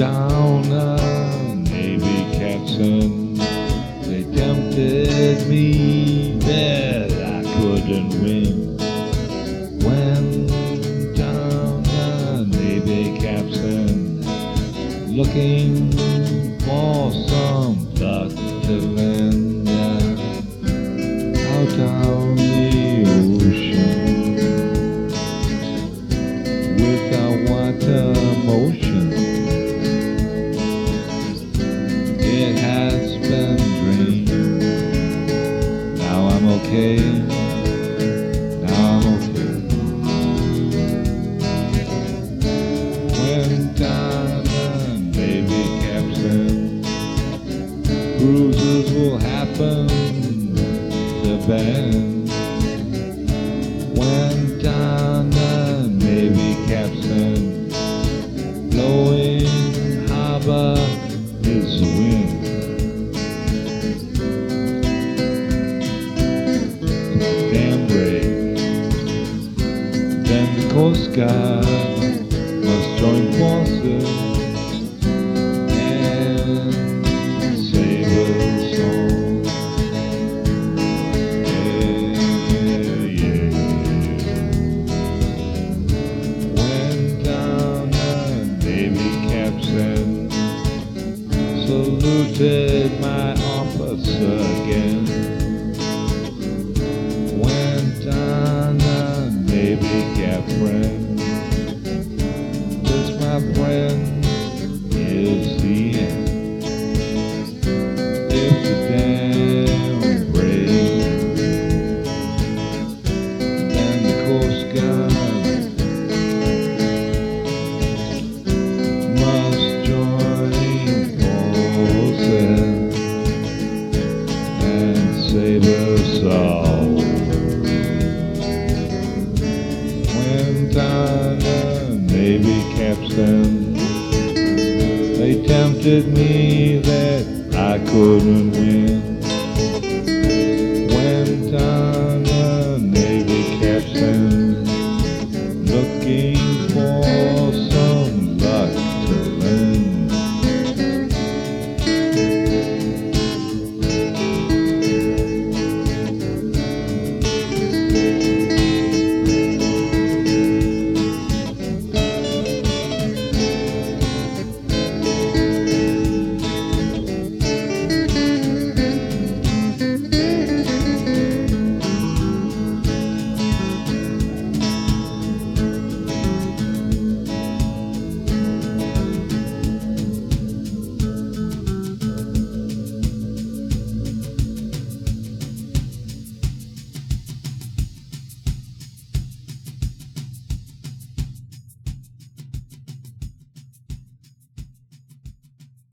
down a Navy captain. They tempted me that I couldn't win. Went down a Navy captain, looking for some luck to lend out on the ocean without water motion. Okay. Now I'm okay. When baby bruises will happen to Ben. Coast must join forces and. Yeah, yeah. Down a Navy saluted my officer again. save us all. When down a Navy capstan, they tempted me that I couldn't win. When down a Navy capstan, looking